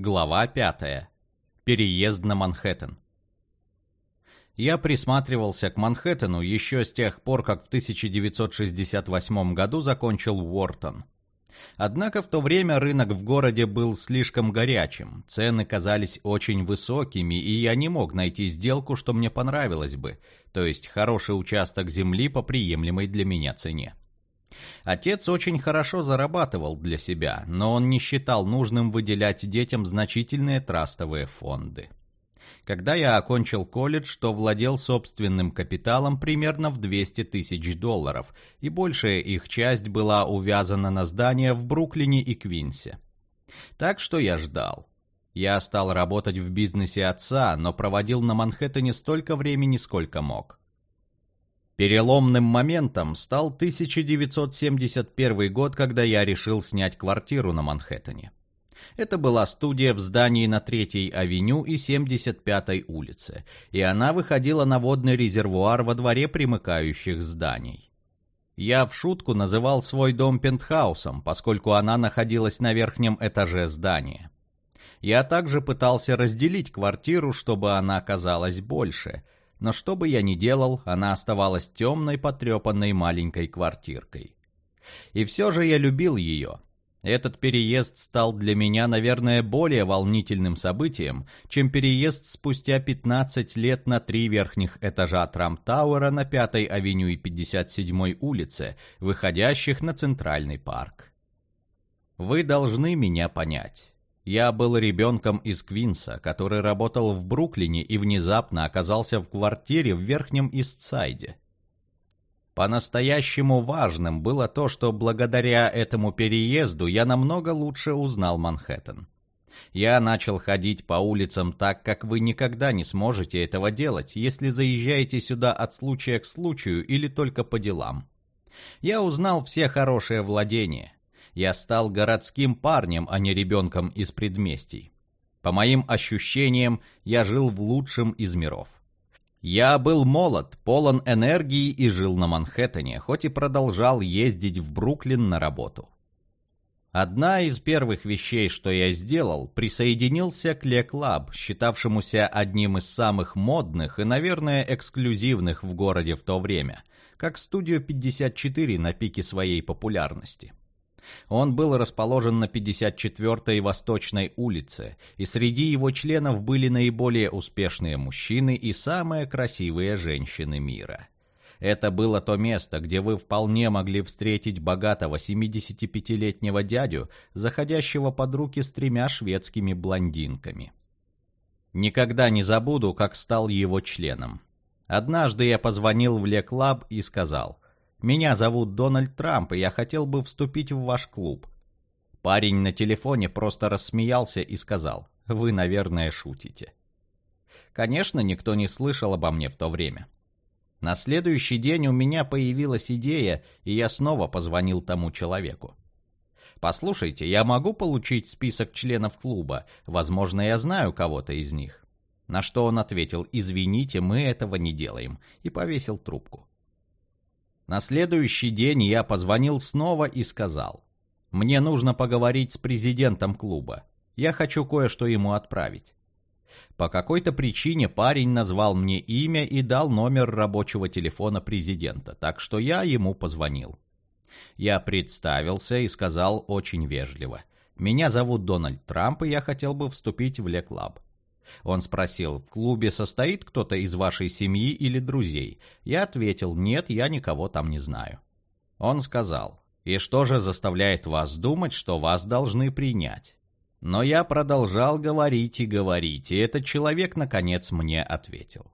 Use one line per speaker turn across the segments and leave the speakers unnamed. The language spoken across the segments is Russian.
Глава 5. Переезд на Манхэттен. Я присматривался к Манхэттену еще с тех пор, как в 1968 году закончил Уортон. Однако в то время рынок в городе был слишком горячим, цены казались очень высокими, и я не мог найти сделку, что мне понравилось бы, то есть хороший участок земли по приемлемой для меня цене. Отец очень хорошо зарабатывал для себя, но он не считал нужным выделять детям значительные трастовые фонды. Когда я окончил колледж, то владел собственным капиталом примерно в 200 тысяч долларов, и большая их часть была увязана на здания в Бруклине и Квинсе. Так что я ждал. Я стал работать в бизнесе отца, но проводил на Манхэттене столько времени, сколько мог. Переломным моментом стал 1971 год, когда я решил снять квартиру на Манхэттене. Это была студия в здании на 3-й авеню и 75-й улице, и она выходила на водный резервуар во дворе примыкающих зданий. Я в шутку называл свой дом пентхаусом, поскольку она находилась на верхнем этаже здания. Я также пытался разделить квартиру, чтобы она казалась больше – но что бы я ни делал, она оставалась темной, потрепанной маленькой квартиркой. И все же я любил ее. Этот переезд стал для меня, наверное, более волнительным событием, чем переезд спустя 15 лет на три верхних этажа Трамп-Тауэра на 5-й авеню и 57-й улице, выходящих на Центральный парк. Вы должны меня понять. Я был ребенком из Квинса, который работал в Бруклине и внезапно оказался в квартире в Верхнем Истсайде. По-настоящему важным было то, что благодаря этому переезду я намного лучше узнал Манхэттен. Я начал ходить по улицам так, как вы никогда не сможете этого делать, если заезжаете сюда от случая к случаю или только по делам. Я узнал все хорошие владения, я стал городским парнем, а не ребенком из предместий. По моим ощущениям, я жил в лучшем из миров. Я был молод, полон энергии и жил на Манхэттене, хоть и продолжал ездить в Бруклин на работу. Одна из первых вещей, что я сделал, присоединился к Le Club, считавшемуся одним из самых модных и, наверное, эксклюзивных в городе в то время, как студию 54 на пике своей популярности. Он был расположен на 54-й Восточной улице, и среди его членов были наиболее успешные мужчины и самые красивые женщины мира. Это было то место, где вы вполне могли встретить богатого 75-летнего дядю, заходящего под руки с тремя шведскими блондинками. Никогда не забуду, как стал его членом. Однажды я позвонил в Леклаб и сказал – меня зовут Дональд Трамп, и я хотел бы вступить в ваш клуб». Парень на телефоне просто рассмеялся и сказал, «Вы, наверное, шутите». Конечно, никто не слышал обо мне в то время. На следующий день у меня появилась идея, и я снова позвонил тому человеку. «Послушайте, я могу получить список членов клуба? Возможно, я знаю кого-то из них». На что он ответил, «Извините, мы этого не делаем», и повесил трубку. На следующий день я позвонил снова и сказал, «Мне нужно поговорить с президентом клуба. Я хочу кое-что ему отправить». По какой-то причине парень назвал мне имя и дал номер рабочего телефона президента, так что я ему позвонил. Я представился и сказал очень вежливо, «Меня зовут Дональд Трамп, и я хотел бы вступить в Леклаб. Он спросил, в клубе состоит кто-то из вашей семьи или друзей? Я ответил, нет, я никого там не знаю. Он сказал, и что же заставляет вас думать, что вас должны принять? Но я продолжал говорить и говорить, и этот человек, наконец, мне ответил.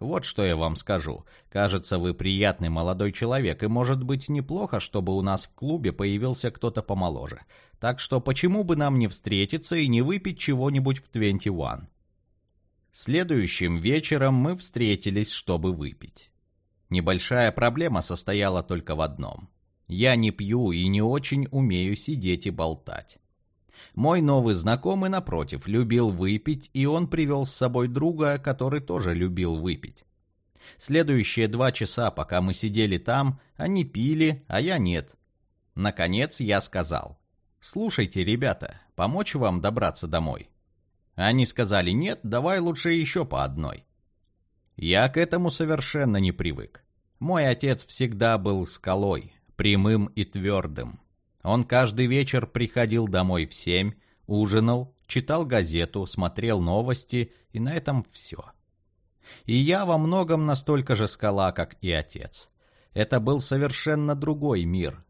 Вот что я вам скажу. Кажется, вы приятный молодой человек, и может быть неплохо, чтобы у нас в клубе появился кто-то помоложе. Так что почему бы нам не встретиться и не выпить чего-нибудь в 21? Следующим вечером мы встретились, чтобы выпить. Небольшая проблема состояла только в одном. Я не пью и не очень умею сидеть и болтать. Мой новый знакомый, напротив, любил выпить, и он привел с собой друга, который тоже любил выпить. Следующие два часа, пока мы сидели там, они пили, а я нет. Наконец я сказал, «Слушайте, ребята, Помочь вам добраться домой?» Они сказали «нет, давай лучше еще по одной». Я к этому совершенно не привык. Мой отец всегда был скалой, прямым и твердым. Он каждый вечер приходил домой в семь, ужинал, читал газету, смотрел новости, и на этом все. И я во многом настолько же скала, как и отец. Это был совершенно другой мир.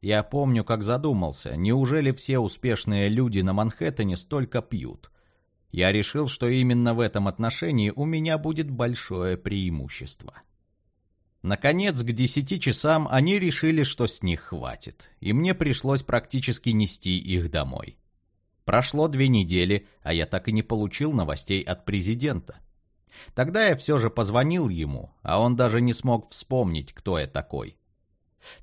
Я помню, как задумался, неужели все успешные люди на Манхэттене столько пьют? Я решил, что именно в этом отношении у меня будет большое преимущество. Наконец, к десяти часам они решили, что с них хватит, и мне пришлось практически нести их домой. Прошло две недели, а я так и не получил новостей от президента. Тогда я все же позвонил ему, а он даже не смог вспомнить, кто я такой.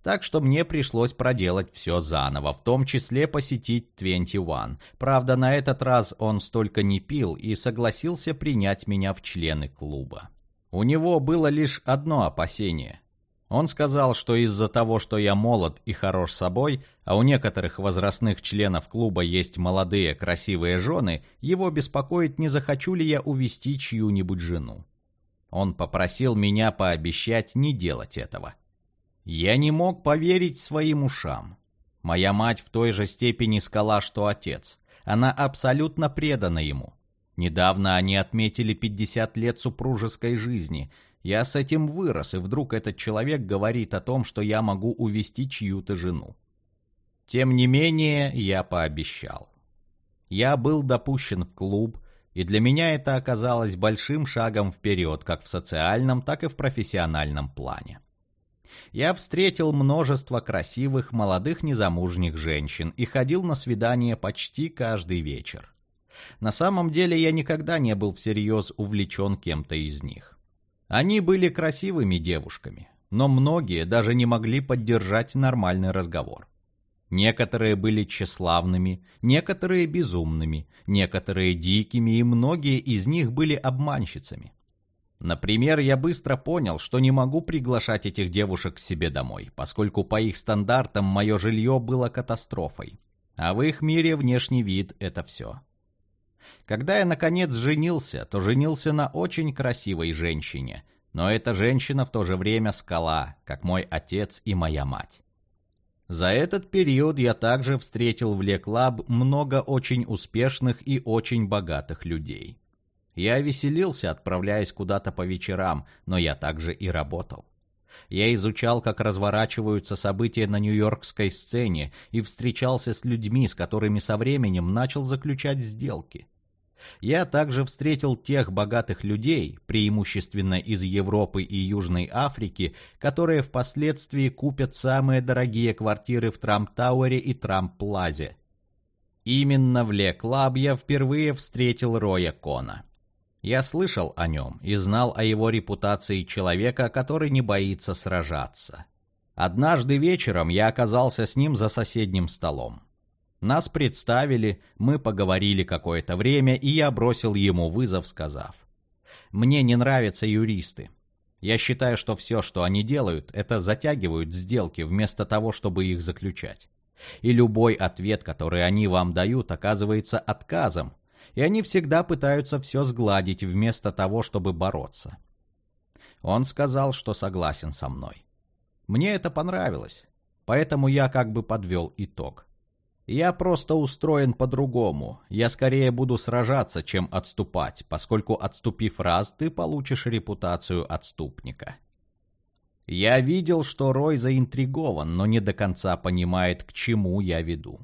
Так что мне пришлось проделать все заново, в том числе посетить 21. Правда, на этот раз он столько не пил и согласился принять меня в члены клуба. У него было лишь одно опасение. Он сказал, что из-за того, что я молод и хорош собой, а у некоторых возрастных членов клуба есть молодые красивые жены, его беспокоит, не захочу ли я увести чью-нибудь жену. Он попросил меня пообещать не делать этого. Я не мог поверить своим ушам. Моя мать в той же степени скала, что отец. Она абсолютно предана ему. Недавно они отметили 50 лет супружеской жизни. Я с этим вырос, и вдруг этот человек говорит о том, что я могу увести чью-то жену. Тем не менее, я пообещал. Я был допущен в клуб, и для меня это оказалось большим шагом вперед как в социальном, так и в профессиональном плане. Я встретил множество красивых молодых незамужних женщин и ходил на свидания почти каждый вечер. На самом деле я никогда не был всерьез увлечен кем-то из них. Они были красивыми девушками, но многие даже не могли поддержать нормальный разговор. Некоторые были тщеславными, некоторые безумными, некоторые дикими, и многие из них были обманщицами. Например, я быстро понял, что не могу приглашать этих девушек к себе домой, поскольку по их стандартам мое жилье было катастрофой. А в их мире внешний вид – это все. Когда я, наконец, женился, то женился на очень красивой женщине, но эта женщина в то же время скала, как мой отец и моя мать. За этот период я также встретил в Леклаб много очень успешных и очень богатых людей. Я веселился, отправляясь куда-то по вечерам, но я также и работал. Я изучал, как разворачиваются события на нью-йоркской сцене и встречался с людьми, с которыми со временем начал заключать сделки. Я также встретил тех богатых людей, преимущественно из Европы и Южной Африки, которые впоследствии купят самые дорогие квартиры в Трамп-Тауэре и Трамп-Плазе. Именно в Ле Клаб я впервые встретил Роя Кона. Я слышал о нем и знал о его репутации человека, который не боится сражаться. Однажды вечером я оказался с ним за соседним столом. Нас представили, мы поговорили какое-то время, и я бросил ему вызов, сказав. «Мне не нравятся юристы. Я считаю, что все, что они делают, это затягивают сделки вместо того, чтобы их заключать. И любой ответ, который они вам дают, оказывается отказом, и они всегда пытаются все сгладить вместо того, чтобы бороться». Он сказал, что согласен со мной. Мне это понравилось, поэтому я как бы подвел итог. Я просто устроен по-другому. Я скорее буду сражаться, чем отступать, поскольку отступив раз, ты получишь репутацию отступника. Я видел, что Рой заинтригован, но не до конца понимает, к чему я веду.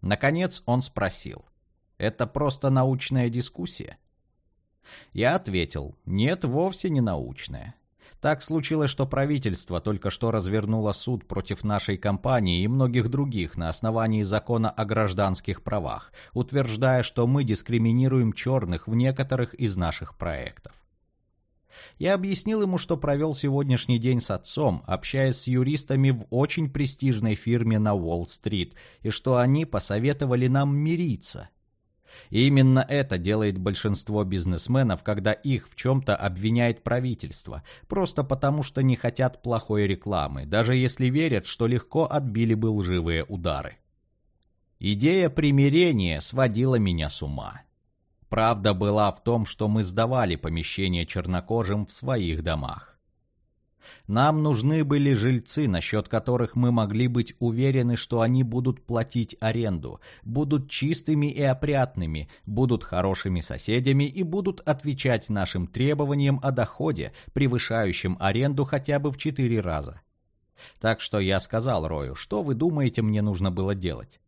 Наконец он спросил. «Это просто научная дискуссия?» Я ответил, нет, вовсе не научная. Так случилось, что правительство только что развернуло суд против нашей компании и многих других на основании закона о гражданских правах, утверждая, что мы дискриминируем черных в некоторых из наших проектов. Я объяснил ему, что провел сегодняшний день с отцом, общаясь с юристами в очень престижной фирме на Уолл-стрит, и что они посоветовали нам мириться – и именно это делает большинство бизнесменов, когда их в чем-то обвиняет правительство, просто потому что не хотят плохой рекламы, даже если верят, что легко отбили бы лживые удары. Идея примирения сводила меня с ума. Правда была в том, что мы сдавали помещение чернокожим в своих домах. Нам нужны были жильцы, насчет которых мы могли быть уверены, что они будут платить аренду, будут чистыми и опрятными, будут хорошими соседями и будут отвечать нашим требованиям о доходе, превышающем аренду хотя бы в четыре раза. Так что я сказал Рою, что вы думаете мне нужно было делать?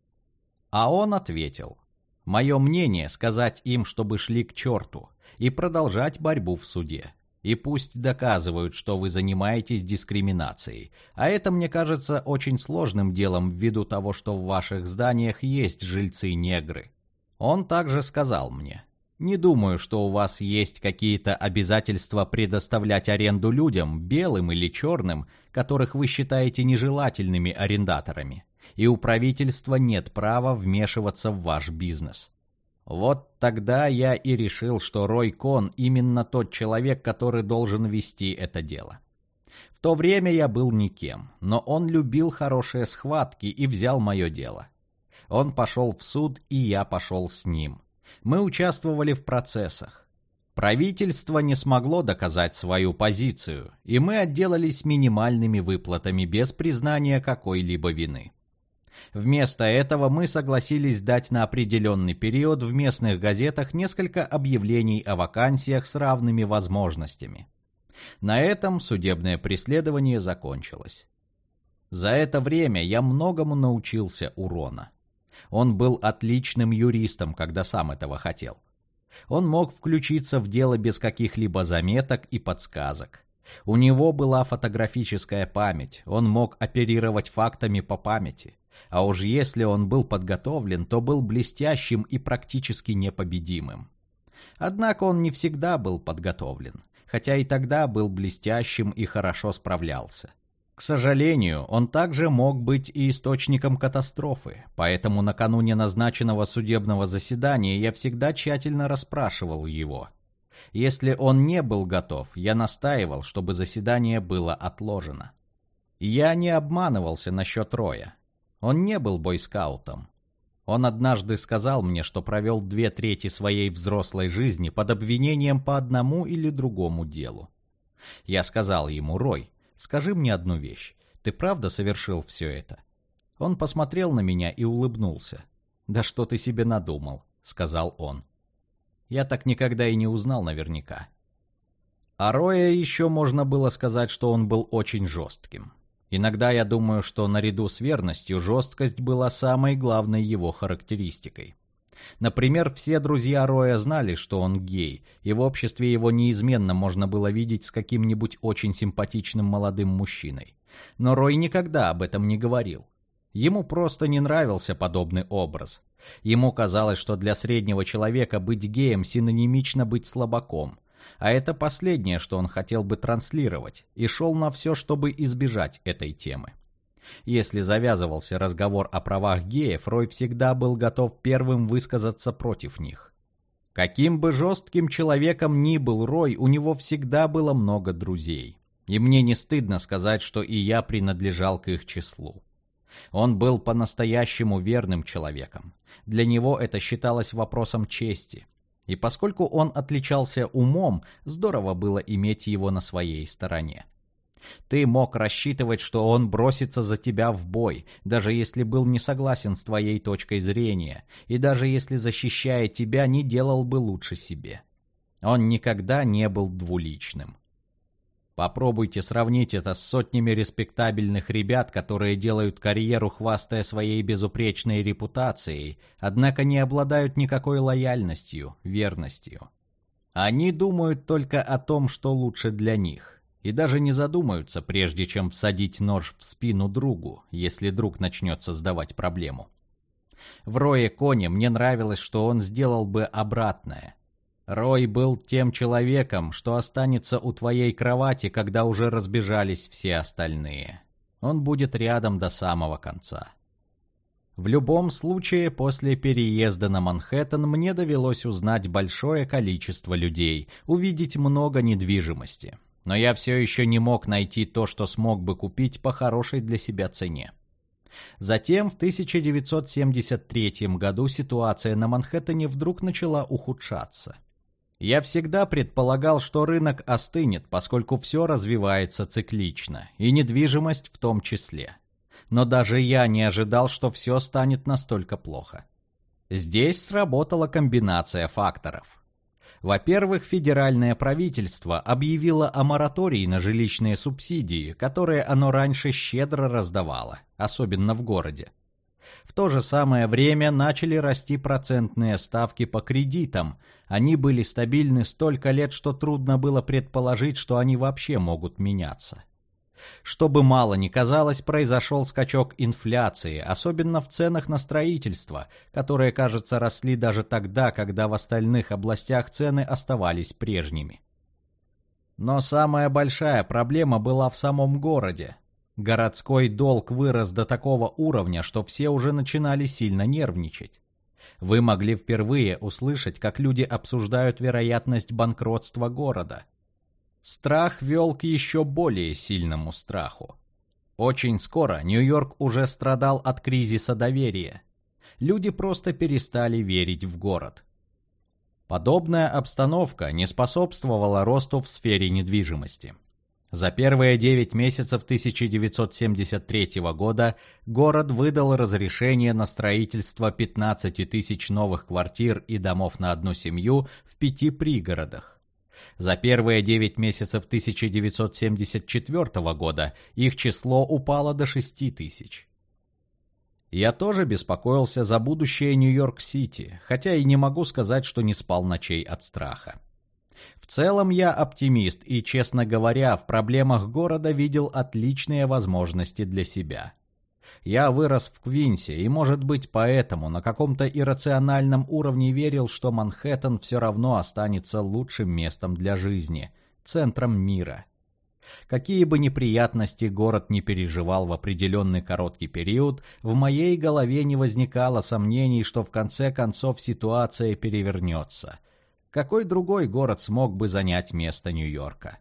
А он ответил, мое мнение сказать им, чтобы шли к черту, и продолжать борьбу в суде. И пусть доказывают, что вы занимаетесь дискриминацией. А это, мне кажется, очень сложным делом ввиду того, что в ваших зданиях есть жильцы-негры. Он также сказал мне, не думаю, что у вас есть какие-то обязательства предоставлять аренду людям, белым или черным, которых вы считаете нежелательными арендаторами. И у правительства нет права вмешиваться в ваш бизнес. Вот тогда я и решил, что Рой Кон именно тот человек, который должен вести это дело. В то время я был никем, но он любил хорошие схватки и взял мое дело. Он пошел в суд, и я пошел с ним. Мы участвовали в процессах. Правительство не смогло доказать свою позицию, и мы отделались минимальными выплатами без признания какой-либо вины. Вместо этого мы согласились дать на определенный период в местных газетах несколько объявлений о вакансиях с равными возможностями. На этом судебное преследование закончилось. За это время я многому научился у Рона. Он был отличным юристом, когда сам этого хотел. Он мог включиться в дело без каких-либо заметок и подсказок. У него была фотографическая память, он мог оперировать фактами по памяти. А уж если он был подготовлен, то был блестящим и практически непобедимым. Однако он не всегда был подготовлен, хотя и тогда был блестящим и хорошо справлялся. К сожалению, он также мог быть и источником катастрофы, поэтому накануне назначенного судебного заседания я всегда тщательно расспрашивал его. Если он не был готов, я настаивал, чтобы заседание было отложено. Я не обманывался насчет Роя. Он не был бойскаутом. Он однажды сказал мне, что провел две трети своей взрослой жизни под обвинением по одному или другому делу. Я сказал ему, Рой, скажи мне одну вещь. Ты правда совершил все это? Он посмотрел на меня и улыбнулся. «Да что ты себе надумал?» — сказал он. Я так никогда и не узнал наверняка. О Роя еще можно было сказать, что он был очень жестким. Иногда я думаю, что наряду с верностью жесткость была самой главной его характеристикой. Например, все друзья Роя знали, что он гей, и в обществе его неизменно можно было видеть с каким-нибудь очень симпатичным молодым мужчиной. Но Рой никогда об этом не говорил. Ему просто не нравился подобный образ. Ему казалось, что для среднего человека быть геем синонимично быть слабаком, а это последнее, что он хотел бы транслировать, и шел на все, чтобы избежать этой темы. Если завязывался разговор о правах геев, Рой всегда был готов первым высказаться против них. Каким бы жестким человеком ни был Рой, у него всегда было много друзей. И мне не стыдно сказать, что и я принадлежал к их числу. Он был по-настоящему верным человеком. Для него это считалось вопросом чести. И поскольку он отличался умом, здорово было иметь его на своей стороне. Ты мог рассчитывать, что он бросится за тебя в бой, даже если был не согласен с твоей точкой зрения, и даже если, защищая тебя, не делал бы лучше себе. Он никогда не был двуличным. Попробуйте сравнить это с сотнями респектабельных ребят, которые делают карьеру, хвастая своей безупречной репутацией, однако не обладают никакой лояльностью, верностью. Они думают только о том, что лучше для них, и даже не задумаются, прежде чем всадить нож в спину другу, если друг начнет создавать проблему. В Рое Коне мне нравилось, что он сделал бы обратное – Рой был тем человеком, что останется у твоей кровати, когда уже разбежались все остальные. Он будет рядом до самого конца. В любом случае, после переезда на Манхэттен мне довелось узнать большое количество людей, увидеть много недвижимости. Но я все еще не мог найти то, что смог бы купить по хорошей для себя цене. Затем в 1973 году ситуация на Манхэттене вдруг начала ухудшаться. Я всегда предполагал, что рынок остынет, поскольку все развивается циклично, и недвижимость в том числе. Но даже я не ожидал, что все станет настолько плохо. Здесь сработала комбинация факторов – во-первых, федеральное правительство объявило о моратории на жилищные субсидии, которые оно раньше щедро раздавало, особенно в городе. В то же самое время начали расти процентные ставки по кредитам. Они были стабильны столько лет, что трудно было предположить, что они вообще могут меняться. Чтобы мало ни казалось, произошел скачок инфляции, особенно в ценах на строительство, которые, кажется, росли даже тогда, когда в остальных областях цены оставались прежними. Но самая большая проблема была в самом городе. Городской долг вырос до такого уровня, что все уже начинали сильно нервничать. Вы могли впервые услышать, как люди обсуждают вероятность банкротства города – Страх вел к еще более сильному страху. Очень скоро Нью-Йорк уже страдал от кризиса доверия. Люди просто перестали верить в город. Подобная обстановка не способствовала росту в сфере недвижимости. За первые 9 месяцев 1973 года город выдал разрешение на строительство 15 тысяч новых квартир и домов на одну семью в пяти пригородах. За первые 9 месяцев 1974 года их число упало до 6 тысяч. Я тоже беспокоился за будущее Нью-Йорк-Сити, хотя и не могу сказать, что не спал ночей от страха. В целом я оптимист и, честно говоря, в проблемах города видел отличные возможности для себя. Я вырос в Квинсе и, может быть, поэтому на каком-то иррациональном уровне верил, что Манхэттен все равно останется лучшим местом для жизни, центром мира. Какие бы неприятности город не переживал в определенный короткий период, в моей голове не возникало сомнений, что в конце концов ситуация перевернется. Какой другой город смог бы занять место Нью-Йорка?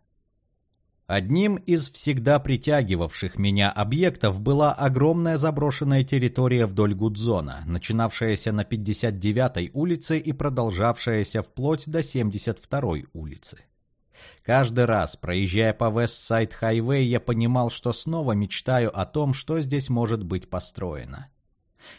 Одним из всегда притягивавших меня объектов была огромная заброшенная территория вдоль Гудзона, начинавшаяся на 59-й улице и продолжавшаяся вплоть до 72-й улицы. Каждый раз, проезжая по Вест-Сайд Хайвей, я понимал, что снова мечтаю о том, что здесь может быть построено.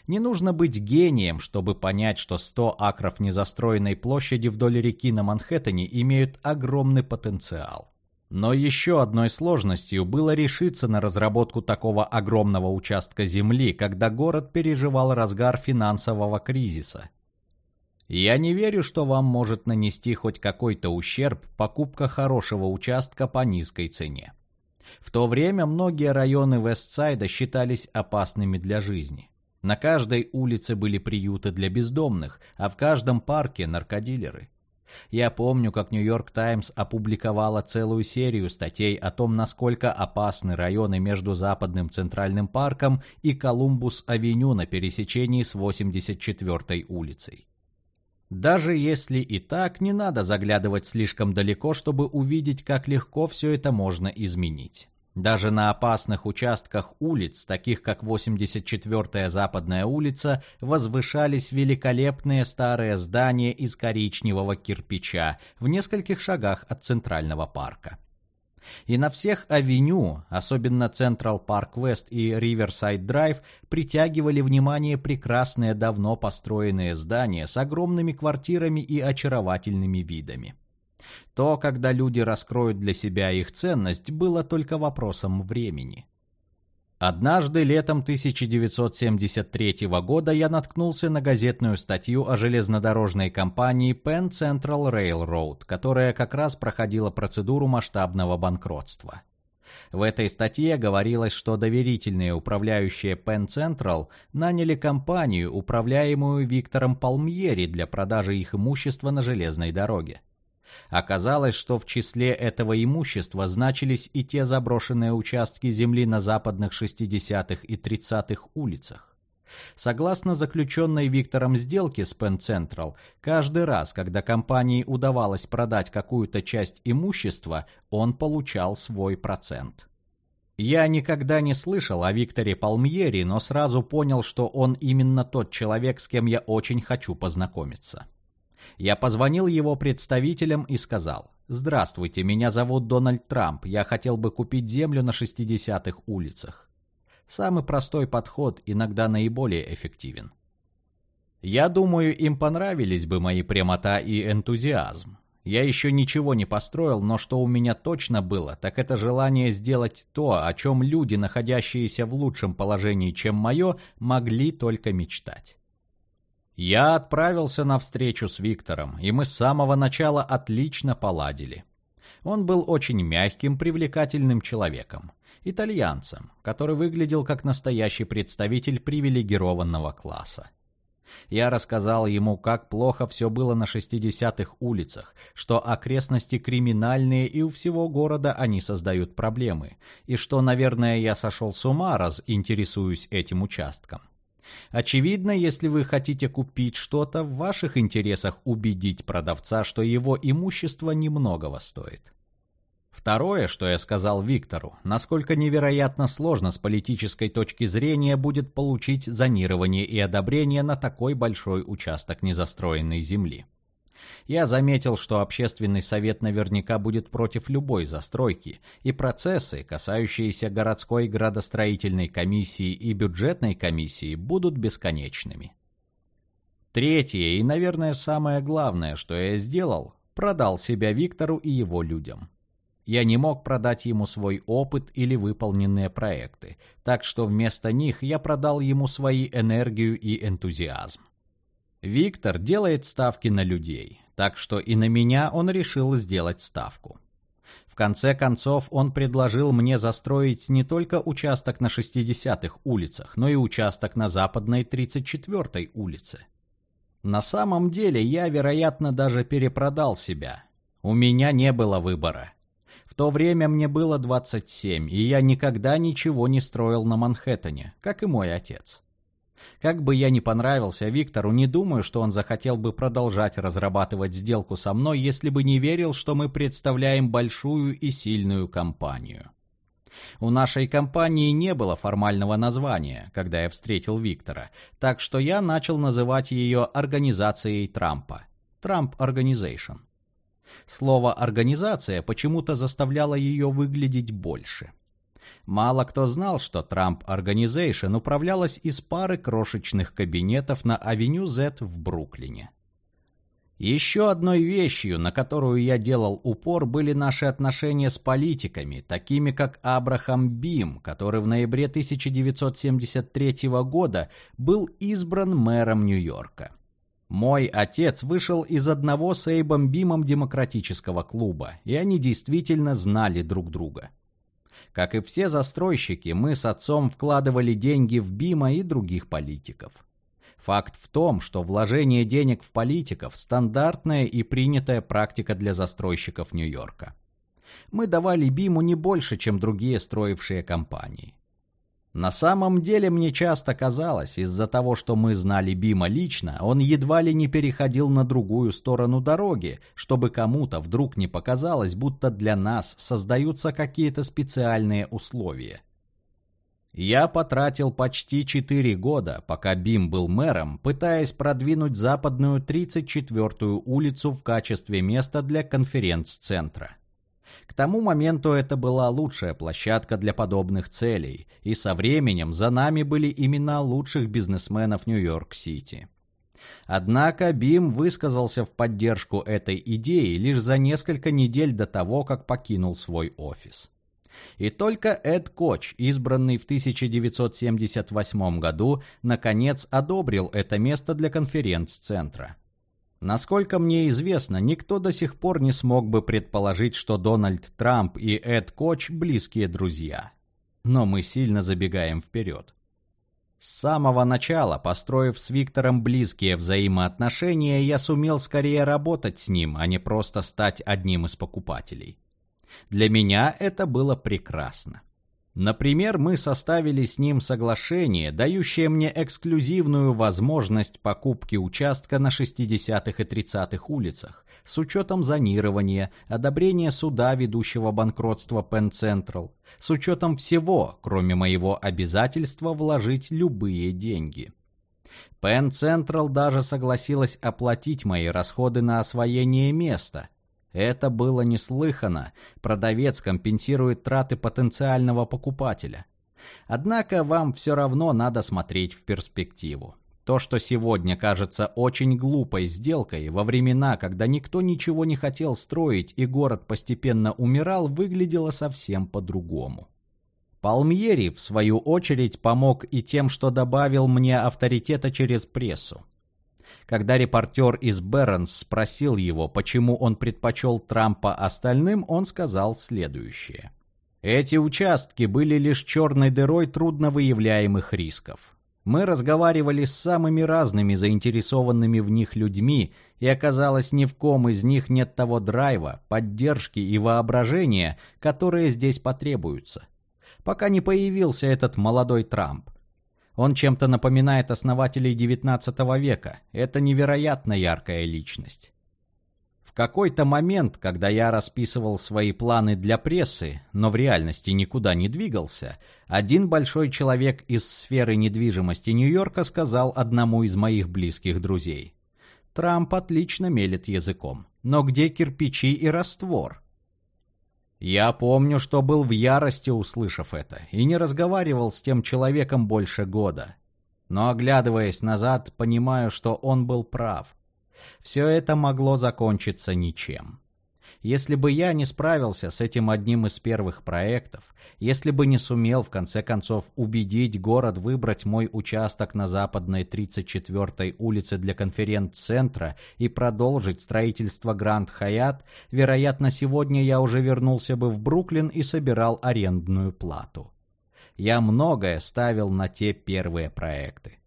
Не нужно быть гением, чтобы понять, что 100 акров незастроенной площади вдоль реки на Манхэттене имеют огромный потенциал. Но еще одной сложностью было решиться на разработку такого огромного участка земли, когда город переживал разгар финансового кризиса. Я не верю, что вам может нанести хоть какой-то ущерб покупка хорошего участка по низкой цене. В то время многие районы Вестсайда считались опасными для жизни. На каждой улице были приюты для бездомных, а в каждом парке наркодилеры. Я помню, как Нью-Йорк Таймс опубликовала целую серию статей о том, насколько опасны районы между Западным Центральным парком и Колумбус-авеню на пересечении с 84-й улицей. Даже если и так, не надо заглядывать слишком далеко, чтобы увидеть, как легко все это можно изменить. Даже на опасных участках улиц, таких как 84-я Западная улица, возвышались великолепные старые здания из коричневого кирпича в нескольких шагах от Центрального парка. И на всех авеню, особенно Централ Парк Вест и Риверсайд Драйв, притягивали внимание прекрасные давно построенные здания с огромными квартирами и очаровательными видами. То, когда люди раскроют для себя их ценность, было только вопросом времени. Однажды летом 1973 года я наткнулся на газетную статью о железнодорожной компании Penn Central Railroad, которая как раз проходила процедуру масштабного банкротства. В этой статье говорилось, что доверительные управляющие Penn Central наняли компанию, управляемую Виктором Палмьери для продажи их имущества на железной дороге. Оказалось, что в числе этого имущества значились и те заброшенные участки земли на западных 60-х и 30-х улицах. Согласно заключенной Виктором сделке с Penn Central, каждый раз, когда компании удавалось продать какую-то часть имущества, он получал свой процент. Я никогда не слышал о Викторе Палмьери, но сразу понял, что он именно тот человек, с кем я очень хочу познакомиться. Я позвонил его представителям и сказал, «Здравствуйте, меня зовут Дональд Трамп, я хотел бы купить землю на 60-х улицах». Самый простой подход иногда наиболее эффективен. Я думаю, им понравились бы мои прямота и энтузиазм. Я еще ничего не построил, но что у меня точно было, так это желание сделать то, о чем люди, находящиеся в лучшем положении, чем мое, могли только мечтать. Я отправился на встречу с Виктором, и мы с самого начала отлично поладили. Он был очень мягким, привлекательным человеком, итальянцем, который выглядел как настоящий представитель привилегированного класса. Я рассказал ему, как плохо все было на 60-х улицах, что окрестности криминальные и у всего города они создают проблемы, и что, наверное, я сошел с ума, раз интересуюсь этим участком. Очевидно, если вы хотите купить что-то, в ваших интересах убедить продавца, что его имущество немногого стоит. Второе, что я сказал Виктору, насколько невероятно сложно с политической точки зрения будет получить зонирование и одобрение на такой большой участок незастроенной земли. Я заметил, что общественный совет наверняка будет против любой застройки, и процессы, касающиеся городской градостроительной комиссии и бюджетной комиссии, будут бесконечными. Третье и, наверное, самое главное, что я сделал, продал себя Виктору и его людям. Я не мог продать ему свой опыт или выполненные проекты, так что вместо них я продал ему свои энергию и энтузиазм. Виктор делает ставки на людей, так что и на меня он решил сделать ставку. В конце концов, он предложил мне застроить не только участок на 60-х улицах, но и участок на западной 34-й улице. На самом деле, я, вероятно, даже перепродал себя. У меня не было выбора. В то время мне было 27, и я никогда ничего не строил на Манхэттене, как и мой отец. Как бы я ни понравился Виктору, не думаю, что он захотел бы продолжать разрабатывать сделку со мной, если бы не верил, что мы представляем большую и сильную компанию. У нашей компании не было формального названия, когда я встретил Виктора, так что я начал называть ее организацией Трампа. Трамп Organization. Слово «организация» почему-то заставляло ее выглядеть больше. Мало кто знал, что Trump Organization управлялась из пары крошечных кабинетов на авеню Z в Бруклине. Еще одной вещью, на которую я делал упор, были наши отношения с политиками, такими как Абрахам Бим, который в ноябре 1973 года был избран мэром Нью-Йорка. Мой отец вышел из одного с Эйбом Бимом демократического клуба, и они действительно знали друг друга. Как и все застройщики, мы с отцом вкладывали деньги в Бима и других политиков. Факт в том, что вложение денег в политиков – стандартная и принятая практика для застройщиков Нью-Йорка. Мы давали Биму не больше, чем другие строившие компании. На самом деле мне часто казалось, из-за того, что мы знали Бима лично, он едва ли не переходил на другую сторону дороги, чтобы кому-то вдруг не показалось, будто для нас создаются какие-то специальные условия. Я потратил почти 4 года, пока Бим был мэром, пытаясь продвинуть западную 34-ю улицу в качестве места для конференц-центра. К тому моменту это была лучшая площадка для подобных целей, и со временем за нами были имена лучших бизнесменов Нью-Йорк-Сити. Однако Бим высказался в поддержку этой идеи лишь за несколько недель до того, как покинул свой офис. И только Эд Коч, избранный в 1978 году, наконец одобрил это место для конференц-центра. Насколько мне известно, никто до сих пор не смог бы предположить, что Дональд Трамп и Эд Коч – близкие друзья. Но мы сильно забегаем вперед. С самого начала, построив с Виктором близкие взаимоотношения, я сумел скорее работать с ним, а не просто стать одним из покупателей. Для меня это было прекрасно. Например, мы составили с ним соглашение, дающее мне эксклюзивную возможность покупки участка на 60-х и 30-х улицах, с учетом зонирования, одобрения суда, ведущего банкротство Penn Central, с учетом всего, кроме моего обязательства вложить любые деньги. Penn Central даже согласилась оплатить мои расходы на освоение места, это было неслыханно. Продавец компенсирует траты потенциального покупателя. Однако вам все равно надо смотреть в перспективу. То, что сегодня кажется очень глупой сделкой, во времена, когда никто ничего не хотел строить и город постепенно умирал, выглядело совсем по-другому. Палмьери, в свою очередь, помог и тем, что добавил мне авторитета через прессу. Когда репортер из Бернс спросил его, почему он предпочел Трампа остальным, он сказал следующее. Эти участки были лишь черной дырой трудновыявляемых рисков. Мы разговаривали с самыми разными заинтересованными в них людьми, и оказалось, ни в ком из них нет того драйва, поддержки и воображения, которые здесь потребуются. Пока не появился этот молодой Трамп. Он чем-то напоминает основателей XIX века. Это невероятно яркая личность. В какой-то момент, когда я расписывал свои планы для прессы, но в реальности никуда не двигался, один большой человек из сферы недвижимости Нью-Йорка сказал одному из моих близких друзей. Трамп отлично мелет языком. Но где кирпичи и раствор? Я помню, что был в ярости, услышав это, и не разговаривал с тем человеком больше года. Но, оглядываясь назад, понимаю, что он был прав. Все это могло закончиться ничем. Если бы я не справился с этим одним из первых проектов, если бы не сумел в конце концов убедить город выбрать мой участок на западной 34-й улице для конференц-центра и продолжить строительство Гранд Хаят, вероятно, сегодня я уже вернулся бы в Бруклин и собирал арендную плату. Я многое ставил на те первые проекты.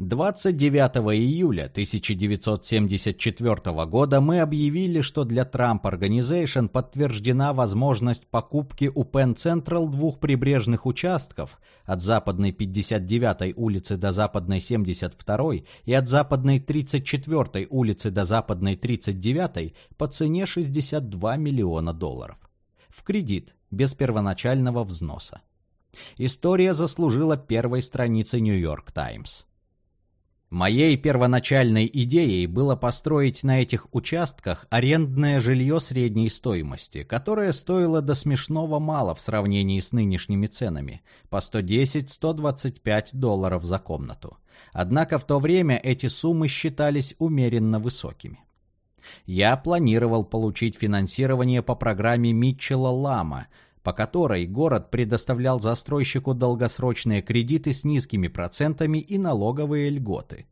29 июля 1974 года мы объявили, что для Trump Organization подтверждена возможность покупки у Penn Central двух прибрежных участков от западной 59 улицы до западной 72 и от западной 34 улицы до западной 39 по цене 62 миллиона долларов. В кредит, без первоначального взноса. История заслужила первой страницы York Times. Моей первоначальной идеей было построить на этих участках арендное жилье средней стоимости, которое стоило до смешного мало в сравнении с нынешними ценами – по 110-125 долларов за комнату. Однако в то время эти суммы считались умеренно высокими. Я планировал получить финансирование по программе Митчелла Лама – по которой город предоставлял застройщику долгосрочные кредиты с низкими процентами и налоговые льготы.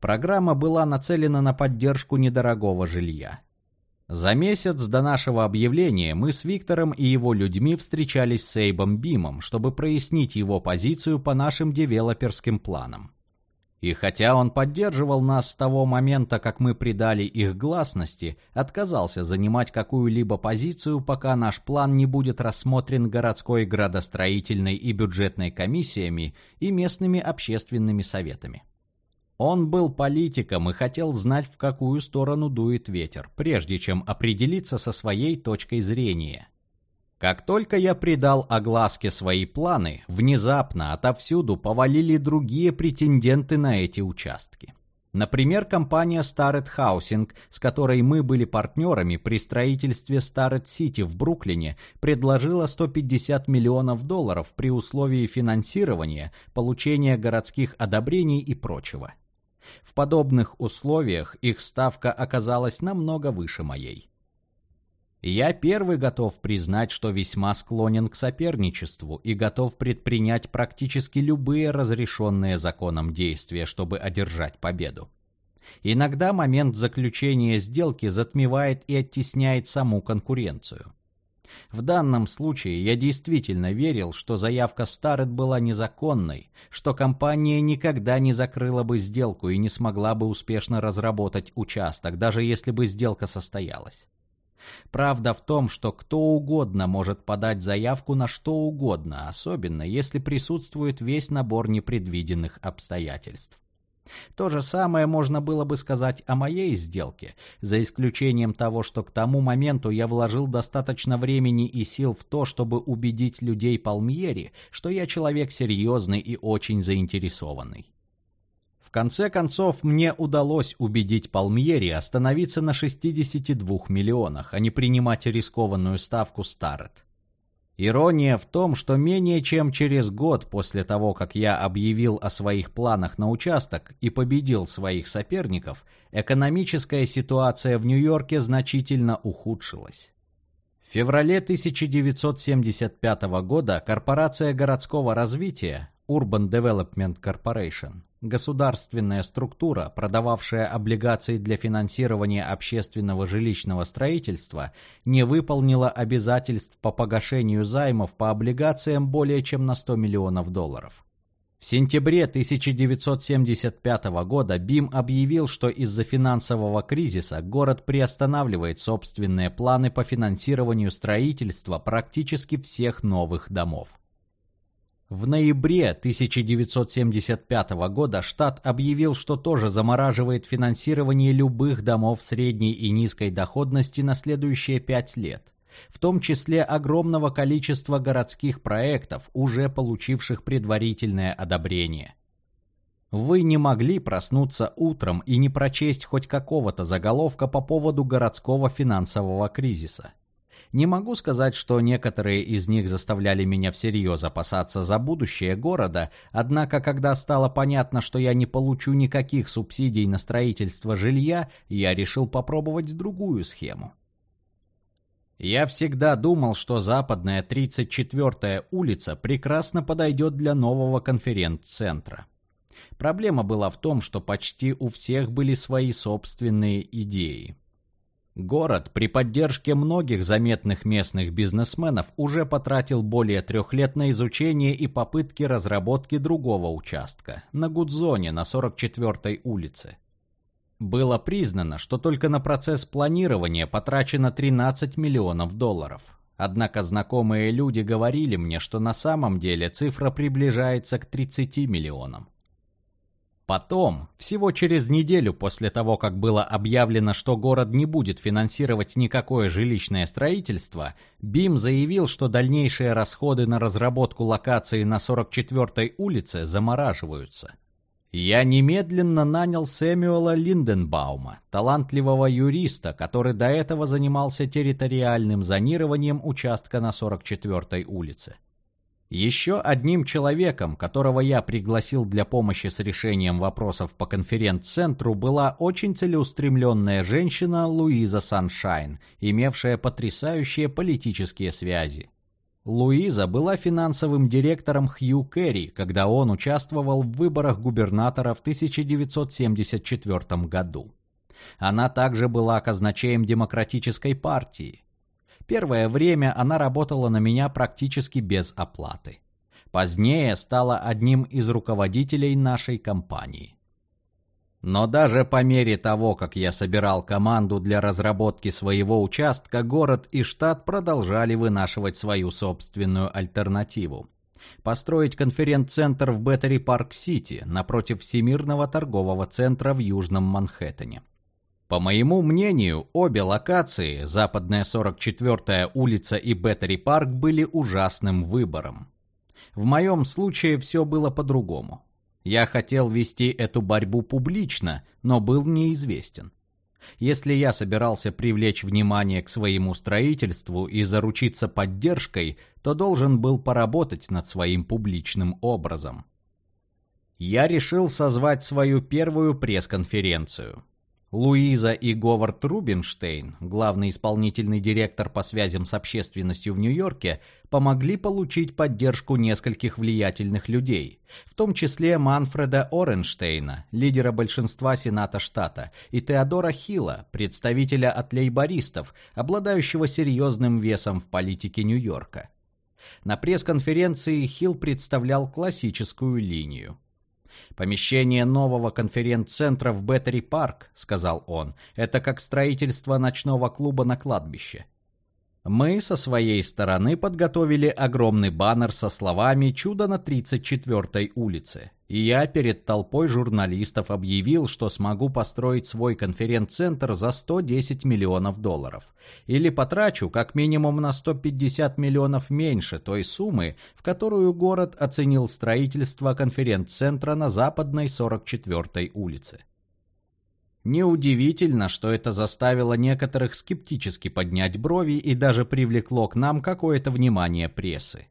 Программа была нацелена на поддержку недорогого жилья. За месяц до нашего объявления мы с Виктором и его людьми встречались с Эйбом Бимом, чтобы прояснить его позицию по нашим девелоперским планам. И хотя он поддерживал нас с того момента, как мы придали их гласности, отказался занимать какую-либо позицию, пока наш план не будет рассмотрен городской градостроительной и бюджетной комиссиями и местными общественными советами. Он был политиком и хотел знать, в какую сторону дует ветер, прежде чем определиться со своей точкой зрения. Как только я придал огласке свои планы, внезапно отовсюду повалили другие претенденты на эти участки. Например, компания Starrett Housing, с которой мы были партнерами при строительстве Starrett City в Бруклине, предложила 150 миллионов долларов при условии финансирования, получения городских одобрений и прочего. В подобных условиях их ставка оказалась намного выше моей. Я первый готов признать, что весьма склонен к соперничеству и готов предпринять практически любые разрешенные законом действия, чтобы одержать победу. Иногда момент заключения сделки затмевает и оттесняет саму конкуренцию. В данном случае я действительно верил, что заявка Старет была незаконной, что компания никогда не закрыла бы сделку и не смогла бы успешно разработать участок, даже если бы сделка состоялась. Правда в том, что кто угодно может подать заявку на что угодно, особенно если присутствует весь набор непредвиденных обстоятельств. То же самое можно было бы сказать о моей сделке, за исключением того, что к тому моменту я вложил достаточно времени и сил в то, чтобы убедить людей Палмьери, что я человек серьезный и очень заинтересованный. Конце концов, мне удалось убедить Палмьери остановиться на 62 миллионах, а не принимать рискованную ставку Старет. Ирония в том, что менее чем через год после того, как я объявил о своих планах на участок и победил своих соперников, экономическая ситуация в Нью-Йорке значительно ухудшилась. В феврале 1975 года корпорация городского развития Urban Development Corporation Государственная структура, продававшая облигации для финансирования общественного жилищного строительства, не выполнила обязательств по погашению займов по облигациям более чем на 100 миллионов долларов. В сентябре 1975 года БИМ объявил, что из-за финансового кризиса город приостанавливает собственные планы по финансированию строительства практически всех новых домов. В ноябре 1975 года штат объявил, что тоже замораживает финансирование любых домов средней и низкой доходности на следующие пять лет, в том числе огромного количества городских проектов, уже получивших предварительное одобрение. Вы не могли проснуться утром и не прочесть хоть какого-то заголовка по поводу городского финансового кризиса. Не могу сказать, что некоторые из них заставляли меня всерьез опасаться за будущее города, однако когда стало понятно, что я не получу никаких субсидий на строительство жилья, я решил попробовать другую схему. Я всегда думал, что западная 34-я улица прекрасно подойдет для нового конференц-центра. Проблема была в том, что почти у всех были свои собственные идеи. Город при поддержке многих заметных местных бизнесменов уже потратил более трех лет на изучение и попытки разработки другого участка, на Гудзоне на 44-й улице. Было признано, что только на процесс планирования потрачено 13 миллионов долларов. Однако знакомые люди говорили мне, что на самом деле цифра приближается к 30 миллионам. Потом, всего через неделю после того, как было объявлено, что город не будет финансировать никакое жилищное строительство, БИМ заявил, что дальнейшие расходы на разработку локации на 44-й улице замораживаются. Я немедленно нанял Сэмюэла Линденбаума, талантливого юриста, который до этого занимался территориальным зонированием участка на 44-й улице. Еще одним человеком, которого я пригласил для помощи с решением вопросов по конференц-центру, была очень целеустремленная женщина Луиза Саншайн, имевшая потрясающие политические связи. Луиза была финансовым директором Хью Керри, когда он участвовал в выборах губернатора в 1974 году. Она также была казначеем Демократической партии. Первое время она работала на меня практически без оплаты. Позднее стала одним из руководителей нашей компании. Но даже по мере того, как я собирал команду для разработки своего участка, город и штат продолжали вынашивать свою собственную альтернативу. Построить конференц-центр в Беттери-Парк-Сити напротив Всемирного торгового центра в Южном Манхэттене. По моему мнению, обе локации, западная 44-я улица и Беттери Парк, были ужасным выбором. В моем случае все было по-другому. Я хотел вести эту борьбу публично, но был неизвестен. Если я собирался привлечь внимание к своему строительству и заручиться поддержкой, то должен был поработать над своим публичным образом. Я решил созвать свою первую пресс-конференцию. Луиза и Говард Рубинштейн, главный исполнительный директор по связям с общественностью в Нью-Йорке, помогли получить поддержку нескольких влиятельных людей, в том числе Манфреда Оренштейна, лидера большинства Сената штата, и Теодора Хилла, представителя от лейбористов, обладающего серьезным весом в политике Нью-Йорка. На пресс-конференции Хилл представлял классическую линию. «Помещение нового конференц-центра в Беттери-парк», — сказал он, — «это как строительство ночного клуба на кладбище. Мы со своей стороны подготовили огромный баннер со словами «Чудо на 34-й улице». И я перед толпой журналистов объявил, что смогу построить свой конференц-центр за 110 миллионов долларов. Или потрачу как минимум на 150 миллионов меньше той суммы, в которую город оценил строительство конференц-центра на западной 44-й улице. Неудивительно, что это заставило некоторых скептически поднять брови и даже привлекло к нам какое-то внимание прессы.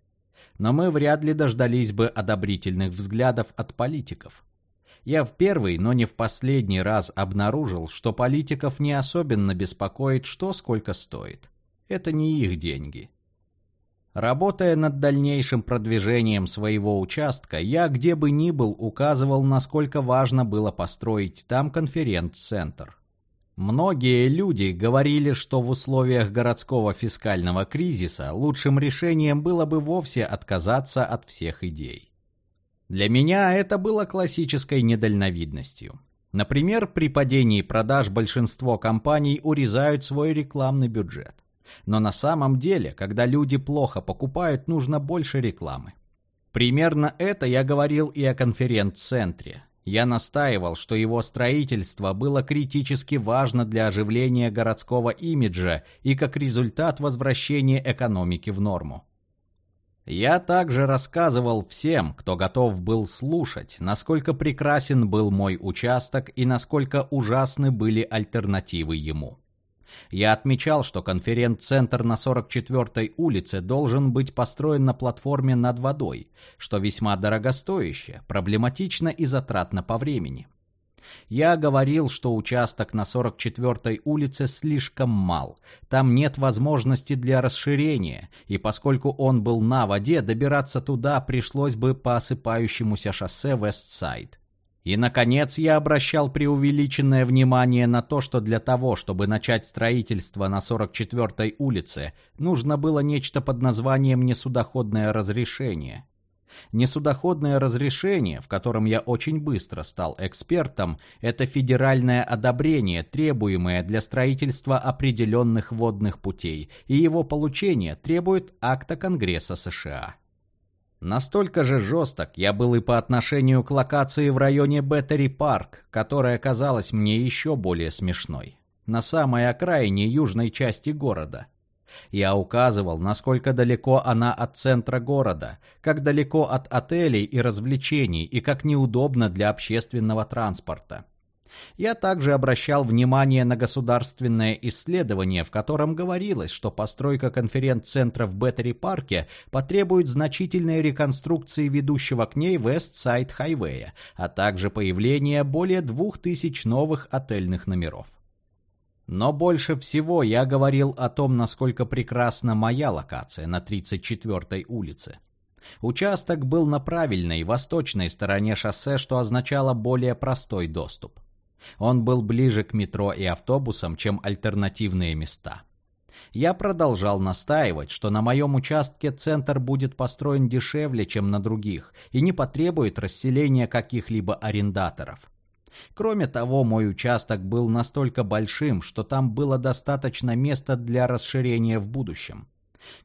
Но мы вряд ли дождались бы одобрительных взглядов от политиков. Я в первый, но не в последний раз обнаружил, что политиков не особенно беспокоит, что сколько стоит. Это не их деньги. Работая над дальнейшим продвижением своего участка, я где бы ни был указывал, насколько важно было построить там конференц-центр. Многие люди говорили, что в условиях городского фискального кризиса лучшим решением было бы вовсе отказаться от всех идей. Для меня это было классической недальновидностью. Например, при падении продаж большинство компаний урезают свой рекламный бюджет. Но на самом деле, когда люди плохо покупают, нужно больше рекламы. Примерно это я говорил и о конференц-центре. Я настаивал, что его строительство было критически важно для оживления городского имиджа и как результат возвращения экономики в норму. Я также рассказывал всем, кто готов был слушать, насколько прекрасен был мой участок и насколько ужасны были альтернативы ему. Я отмечал, что конференц-центр на 44-й улице должен быть построен на платформе над водой, что весьма дорогостоящее, проблематично и затратно по времени. Я говорил, что участок на 44-й улице слишком мал, там нет возможности для расширения, и поскольку он был на воде, добираться туда пришлось бы по осыпающемуся шоссе Вестсайд. И, наконец, я обращал преувеличенное внимание на то, что для того, чтобы начать строительство на 44-й улице, нужно было нечто под названием «несудоходное разрешение». Несудоходное разрешение, в котором я очень быстро стал экспертом, это федеральное одобрение, требуемое для строительства определенных водных путей, и его получение требует акта Конгресса США. Настолько же жесток я был и по отношению к локации в районе Беттери Парк, которая казалась мне еще более смешной. На самой окраине южной части города. Я указывал, насколько далеко она от центра города, как далеко от отелей и развлечений и как неудобно для общественного транспорта. Я также обращал внимание на государственное исследование, в котором говорилось, что постройка конференц-центра в Беттери-парке потребует значительной реконструкции ведущего к ней Вест-Сайд-Хайвея, а также появления более двух тысяч новых отельных номеров. Но больше всего я говорил о том, насколько прекрасна моя локация на 34-й улице. Участок был на правильной, восточной стороне шоссе, что означало более простой доступ. Он был ближе к метро и автобусам, чем альтернативные места. Я продолжал настаивать, что на моем участке центр будет построен дешевле, чем на других, и не потребует расселения каких-либо арендаторов. Кроме того, мой участок был настолько большим, что там было достаточно места для расширения в будущем.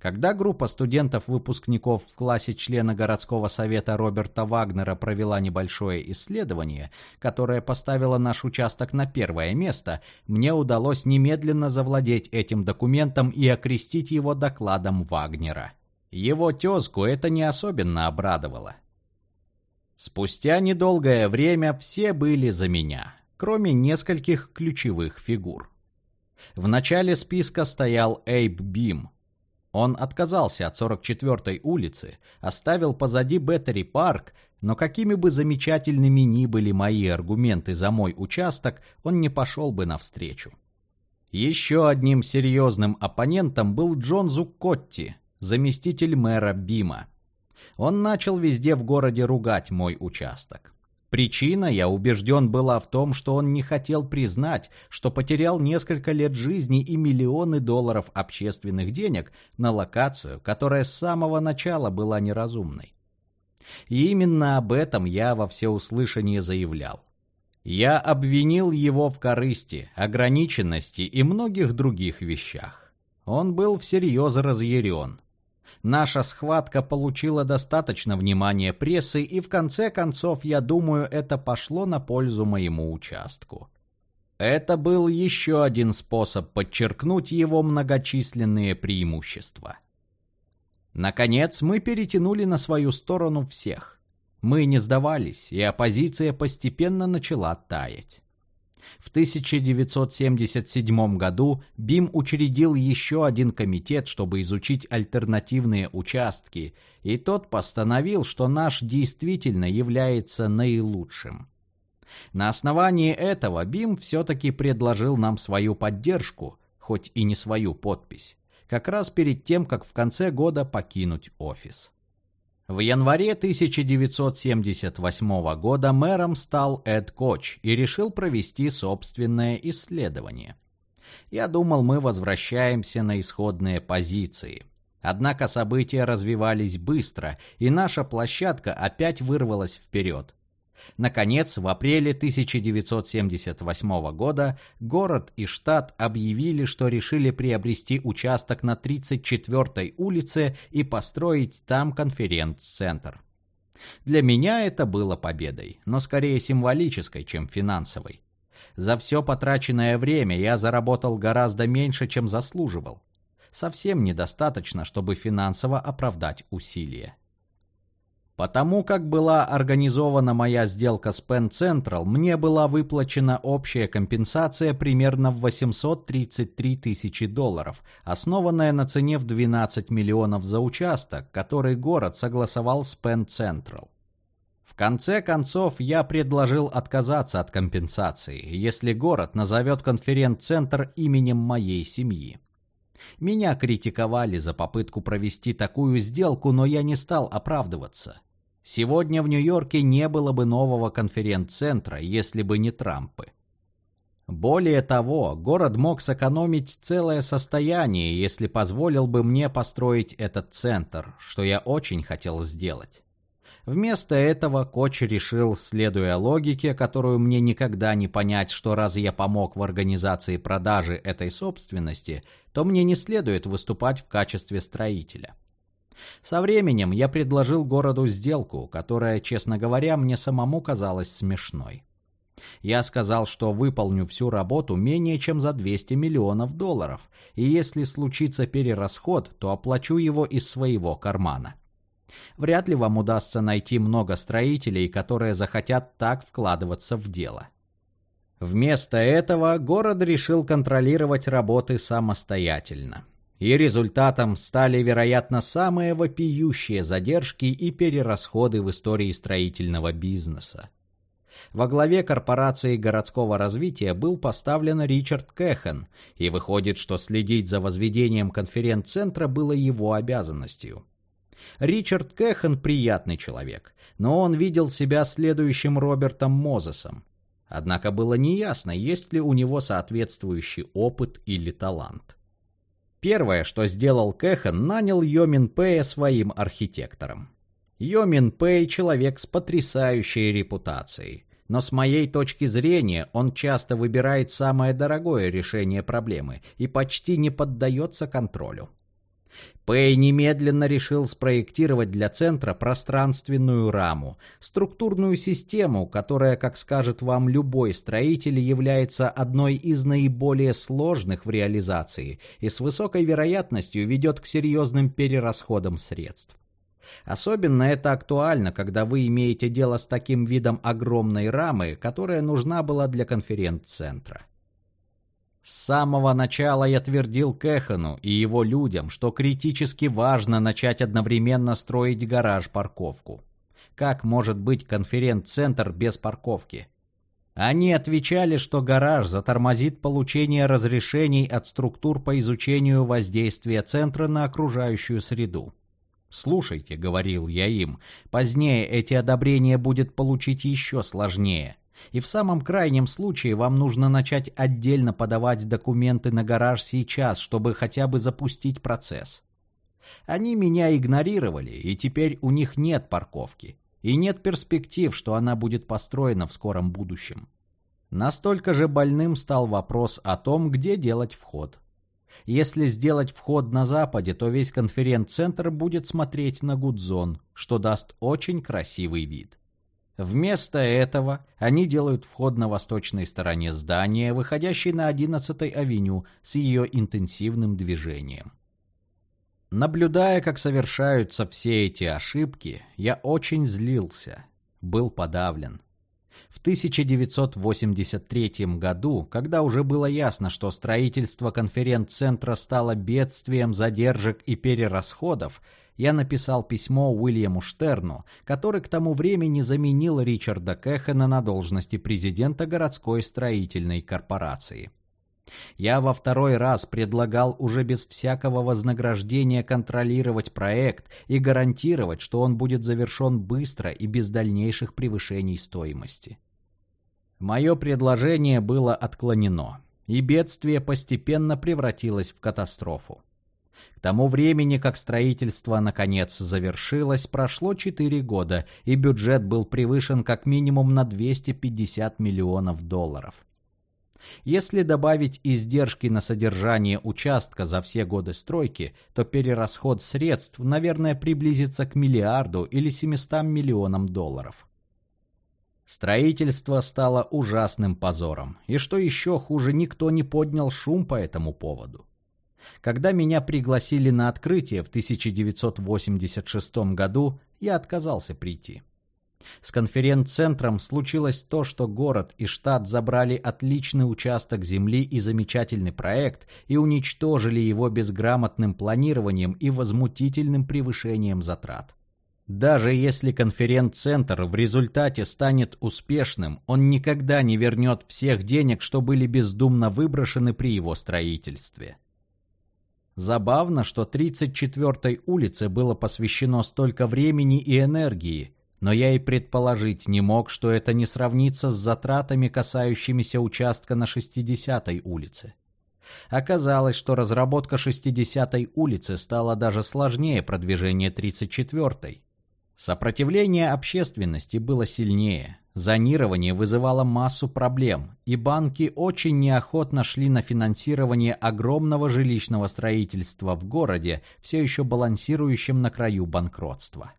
Когда группа студентов-выпускников в классе члена городского совета Роберта Вагнера провела небольшое исследование, которое поставило наш участок на первое место, мне удалось немедленно завладеть этим документом и окрестить его докладом Вагнера. Его тезку это не особенно обрадовало. Спустя недолгое время все были за меня, кроме нескольких ключевых фигур. В начале списка стоял Эйб Бим, он отказался от 44-й улицы, оставил позади Беттери парк, но какими бы замечательными ни были мои аргументы за мой участок, он не пошел бы навстречу. Еще одним серьезным оппонентом был Джон Зуккотти, заместитель мэра Бима. Он начал везде в городе ругать мой участок. Причина, я убежден, была в том, что он не хотел признать, что потерял несколько лет жизни и миллионы долларов общественных денег на локацию, которая с самого начала была неразумной. И именно об этом я во всеуслышание заявлял. Я обвинил его в корысти, ограниченности и многих других вещах. Он был всерьез разъярен. Наша схватка получила достаточно внимания прессы, и в конце концов, я думаю, это пошло на пользу моему участку. Это был еще один способ подчеркнуть его многочисленные преимущества. Наконец, мы перетянули на свою сторону всех. Мы не сдавались, и оппозиция постепенно начала таять. В 1977 году Бим учредил еще один комитет, чтобы изучить альтернативные участки, и тот постановил, что наш действительно является наилучшим. На основании этого Бим все-таки предложил нам свою поддержку, хоть и не свою подпись, как раз перед тем, как в конце года покинуть офис. В январе 1978 года мэром стал Эд Коч и решил провести собственное исследование. Я думал, мы возвращаемся на исходные позиции. Однако события развивались быстро, и наша площадка опять вырвалась вперед. Наконец, в апреле 1978 года город и штат объявили, что решили приобрести участок на 34-й улице и построить там конференц-центр. Для меня это было победой, но скорее символической, чем финансовой. За все потраченное время я заработал гораздо меньше, чем заслуживал. Совсем недостаточно, чтобы финансово оправдать усилия. Потому как была организована моя сделка с Penn Central, мне была выплачена общая компенсация примерно в 833 тысячи долларов, основанная на цене в 12 миллионов за участок, который город согласовал с Penn Central. В конце концов, я предложил отказаться от компенсации, если город назовет конференц-центр именем моей семьи. Меня критиковали за попытку провести такую сделку, но я не стал оправдываться. Сегодня в Нью-Йорке не было бы нового конференц-центра, если бы не Трампы. Более того, город мог сэкономить целое состояние, если позволил бы мне построить этот центр, что я очень хотел сделать. Вместо этого Коч решил, следуя логике, которую мне никогда не понять, что раз я помог в организации продажи этой собственности, то мне не следует выступать в качестве строителя. Со временем я предложил городу сделку, которая, честно говоря, мне самому казалась смешной. Я сказал, что выполню всю работу менее чем за 200 миллионов долларов, и если случится перерасход, то оплачу его из своего кармана. Вряд ли вам удастся найти много строителей, которые захотят так вкладываться в дело. Вместо этого город решил контролировать работы самостоятельно и результатом стали, вероятно, самые вопиющие задержки и перерасходы в истории строительного бизнеса. Во главе корпорации городского развития был поставлен Ричард Кэхан, и выходит, что следить за возведением конференц-центра было его обязанностью. Ричард Кэхан приятный человек, но он видел себя следующим Робертом Мозесом. Однако было неясно, есть ли у него соответствующий опыт или талант. Первое, что сделал Кэхан, нанял Йомин Пэя своим архитектором. Йомин Пэй – человек с потрясающей репутацией. Но с моей точки зрения он часто выбирает самое дорогое решение проблемы и почти не поддается контролю. Пэй немедленно решил спроектировать для центра пространственную раму, структурную систему, которая, как скажет вам любой строитель, является одной из наиболее сложных в реализации и с высокой вероятностью ведет к серьезным перерасходам средств. Особенно это актуально, когда вы имеете дело с таким видом огромной рамы, которая нужна была для конференц-центра. С самого начала я твердил Кэхану и его людям, что критически важно начать одновременно строить гараж-парковку. Как может быть конференц-центр без парковки? Они отвечали, что гараж затормозит получение разрешений от структур по изучению воздействия центра на окружающую среду. «Слушайте», — говорил я им, — «позднее эти одобрения будет получить еще сложнее». И в самом крайнем случае вам нужно начать отдельно подавать документы на гараж сейчас, чтобы хотя бы запустить процесс. Они меня игнорировали, и теперь у них нет парковки. И нет перспектив, что она будет построена в скором будущем. Настолько же больным стал вопрос о том, где делать вход. Если сделать вход на западе, то весь конференц-центр будет смотреть на Гудзон, что даст очень красивый вид. Вместо этого они делают вход на восточной стороне здания, выходящей на 11-й авеню с ее интенсивным движением. Наблюдая, как совершаются все эти ошибки, я очень злился, был подавлен. В 1983 году, когда уже было ясно, что строительство конференц-центра стало бедствием задержек и перерасходов, я написал письмо Уильяму Штерну, который к тому времени заменил Ричарда Кэхена на должности президента городской строительной корпорации. Я во второй раз предлагал уже без всякого вознаграждения контролировать проект и гарантировать, что он будет завершен быстро и без дальнейших превышений стоимости. Мое предложение было отклонено, и бедствие постепенно превратилось в катастрофу. К тому времени, как строительство наконец завершилось, прошло 4 года, и бюджет был превышен как минимум на 250 миллионов долларов. Если добавить издержки на содержание участка за все годы стройки, то перерасход средств, наверное, приблизится к миллиарду или 700 миллионам долларов. Строительство стало ужасным позором, и что еще хуже, никто не поднял шум по этому поводу. Когда меня пригласили на открытие в 1986 году, я отказался прийти. С конференц-центром случилось то, что город и штат забрали отличный участок земли и замечательный проект и уничтожили его безграмотным планированием и возмутительным превышением затрат. Даже если конференц-центр в результате станет успешным, он никогда не вернет всех денег, что были бездумно выброшены при его строительстве. Забавно, что 34-й улице было посвящено столько времени и энергии, но я и предположить не мог, что это не сравнится с затратами, касающимися участка на 60-й улице. Оказалось, что разработка 60-й улицы стала даже сложнее продвижения 34-й. Сопротивление общественности было сильнее, зонирование вызывало массу проблем, и банки очень неохотно шли на финансирование огромного жилищного строительства в городе, все еще балансирующем на краю банкротства.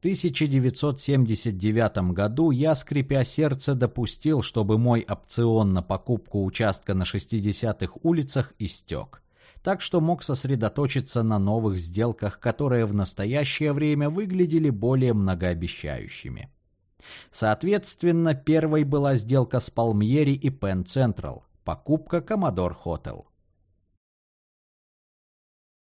1979 году я, скрипя сердце, допустил, чтобы мой опцион на покупку участка на 60-х улицах истек. Так что мог сосредоточиться на новых сделках, которые в настоящее время выглядели более многообещающими. Соответственно, первой была сделка с Palmieri и Penn Central, покупка Commodore Hotel.